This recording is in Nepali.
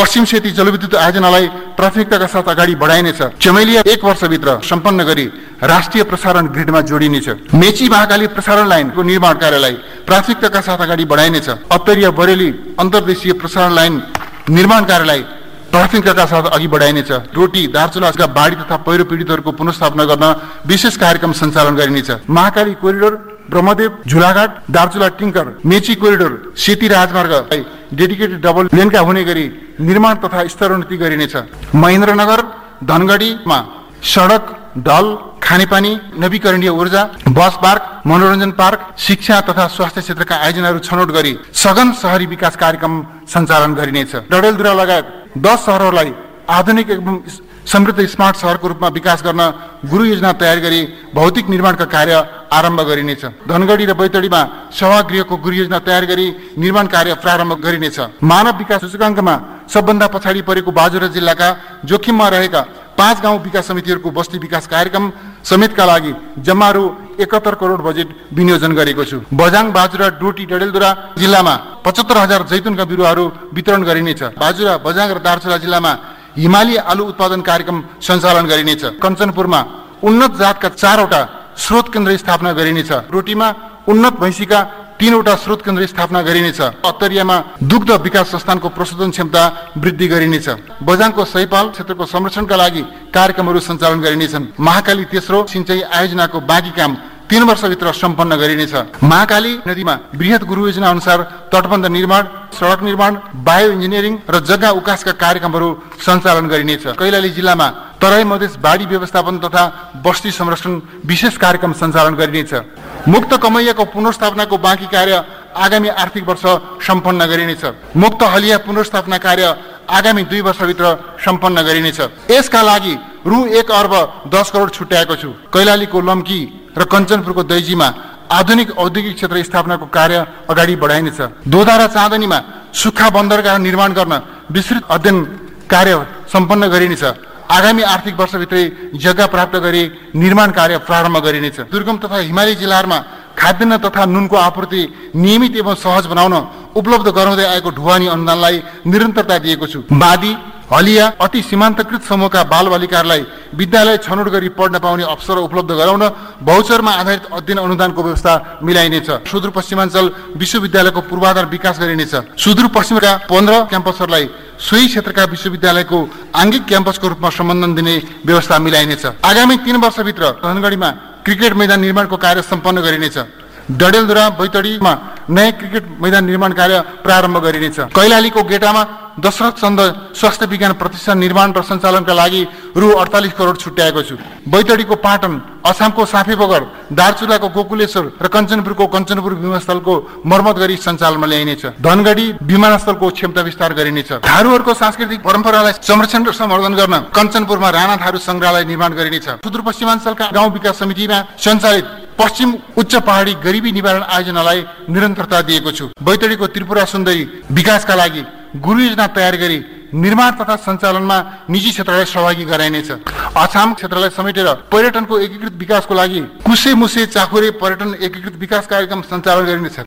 पश्चिम सेती जलविद्युत आयोजनालाई प्राथमिकताका साथ अगाडि बढाइनेछ। चमेलिया एक वर्षभित्र सम्पन्न गरी राष्ट्रिय प्रसारण ग्रिडमा जोडिनेछ। मेची महाकाली प्रसारण लाइनको निर्माण कार्यलाई प्राथमिकताका साथ अगाडि बढाइनेछ। अत्तरिया बरेली अन्तर्देशीय प्रसारण लाइन निर्माण कार्यलाई प्राथमिकताका साथ अघि बढाइनेछ। रोटी दार्चुलाका बाढी तथा पहिरो पीडितहरूको पुनस्थापना गर्न विशेष कार्यक्रम सञ्चालन गरिनेछ। महाकाली कोरिडोर ब्रह्मदेव झुलाघाट दार्चुला टिङ्कर मेची कोरिडोर सेती राजमार्गलाई डेडिकेटेड डबल लेनका हुने गरी निर्माण तथा स्तरोन्नति गरिनेछ। महेन्द्रनगर धनगढीमा सडक ढल खानेपानी नवीकरणीय ऊर्जा बस पार्क मनोरञ्जन पार्क शिक्षा तथा स्वास्थ्य क्षेत्रका आयोजनाहरू छनौट गरी सघन शहरी विकास कार्यक्रम सञ्चालन गरिनेछ। डडेलधुरा लगायत दस सहरहरूलाई आधुनिक एवं समृद्ध स्मार्ट सहरको रूपमा विकास गर्न गुरु योजना तयार गरी भौतिक निर्माणका कार्य आरम्भ गरिनेछ। धनगढी र बैतडीमा सभागृहको योजना तयार गरी निर्माण कार्य प्रारम्भ गरिनेछ। मानव विकास सूचकाङ्कमा सबभन्दा पछाडि परेको बाजुरा जिल्लाका जोखिममा रहेका पाँच गाउँ विकास समितिहरूको बस्ती विकास कार्यक्रम समेतका लागि जम्मा रु एकहत्तर करोड बजेट विनियोजन गरेको छु। बजाङ बाजुरा डोटी डडेलधुरा जिल्लामा पचहत्तर हजार जैतुनका बिरुवाहरू वितरण गरिनेछ। बाजुरा बजाङ र दार्चुला जिल्लामा हिमाली आलु उत्पादन कार्यक्रम सञ्चालन गरिनेछ। कञ्चनपुरमा उन्नत जातका चारवटा स्रोत केन्द्र स्थापना गरिनेछ रोटीमा उन्नत भैँसीका तीनवटा स्रोत केन्द्र स्थापना गरिनेछ अत्तरियामा दुग्ध विकास संस्थानको प्रशोधन क्षमता वृद्धि गरिनेछ बजाङको सैपाल क्षेत्रको संरक्षणका लागि कार्यक्रमहरू सञ्चालन गरिनेछन् महाकाली तेस्रो सिंचाइ आयोजनाको बाँकी काम तीन वर्षभित्र सम्पन्न गरिनेछ महाकाली नदीमा वृहत गुरु योजना अनुसार तटबन्ध निर्माण सडक निर्माण बायो इन्जिनियरिङ र जग्गा उकासका कार्यक्रमहरू सञ्चालन गरिनेछ कैलाली जिल्लामा तराई मधेस बाढी व्यवस्थापन तथा बस्ती संरक्षण विशेष कार्यक्रम सञ्चालन गरिनेछ। मुक्त कमैयाको पुनर्स्थापनाको बाँकी कार्य आगामी आर्थिक वर्ष सम्पन्न गरिनेछ। मुक्त हलिया पुनर्स्थापना कार्य आगामी दुई वर्षभित्र सम्पन्न गरिनेछ। यसका लागि रु एक अर्ब दस करोड छुट्याएको छु। कैलालीको लम्की र कञ्चनपुरको दैजीमा आधुनिक औद्योगिक क्षेत्र स्थापनाको कार्य अगाडि बढाइनेछ। दोधा र चाँदनीमा सुक्खा बन्दरगाह निर्माण गर्न विस्तृत अध्ययन कार्य सम्पन्न गरिनेछ। आगामी आर्थिक वर्षभित्रै जग्गा प्राप्त गरी निर्माण कार्य प्रारम्भ गरिनेछ। दुर्गम तथा हिमाली जिल्लाहरूमा खाद्यान्न तथा नुनको आपूर्ति नियमित एवं सहज बनाउन उपलब्ध गराउँदै आएको ढुवानी अनुदानलाई निरन्तरता दिएको छु। मादी हलिया अति सीमान्तकृत समूहका बाल बालिकाहरूलाई विद्यालय छनौट गरी पढ्न पाउने अवसर उपलब्ध गराउन बहुचरमा आधारित अध्ययन अनुदानको व्यवस्था मिलाइनेछ। सुदूरपश्चिमाञ्चल विश्वविद्यालयको पूर्वाधार विकास गरिनेछ। सुदूरपश्चिमका पन्ध्र क्याम्पसहरूलाई सोही क्षेत्रका विश्वविद्यालयको आङ्गिक क्याम्पसको रूपमा सम्बन्धन दिने व्यवस्था मिलाइनेछ। आगामी तीन वर्षभित्र धनगढीमा क्रिकेट मैदान निर्माणको कार्य सम्पन्न गरिनेछ। डडेलधुरा बैतडीमा नयाँ क्रिकेट मैदान निर्माण कार्य प्रारम्भ गरिनेछ। कैलालीको गेटामा दशरथ चन्द स्वास्थ्य विज्ञान प्रतिष्ठान निर्माण र सञ्चालनका लागि रु अडतालिस करोड छुट्याएको छु। बैतडीको पाटन अछामको साफे बगर दार्चुलाको गोकुलेश्वर र कञ्चनपुरको कञ्चनपुर विमानस्थलको मर्मत गरी सञ्चालनमा ल्याइनेछ। धनगढी विमानस्थलको क्षमता विस्तार गरिनेछ। थारूहरूको सांस्कृतिक परम्परालाई संरक्षण र सम्वर्धन गर्न कञ्चनपुरमा राणा थारू सङ्ग्रहालय निर्माण गरिनेछ। सुदूरपश्चिमाञ्चलका गाउँ विकास समितिमा सञ्चालित पश्चिम उच्च पहाडी गरिबी निवारण आयोजनालाई निरन्तरता दिएको छु। बैतडीको त्रिपुरा सुन्दरी विकासका लागि गुरु योजना तयार गरी निर्माण तथा सञ्चालनमा निजी क्षेत्रलाई सहभागी गराइनेछ। अछाम क्षेत्रलाई समेटेर पर्यटनको एकीकृत विकासको लागि कुसे मुसे चाखुरे पर्यटन एकीकृत विकास कार्यक्रम सञ्चालन गरिनेछ।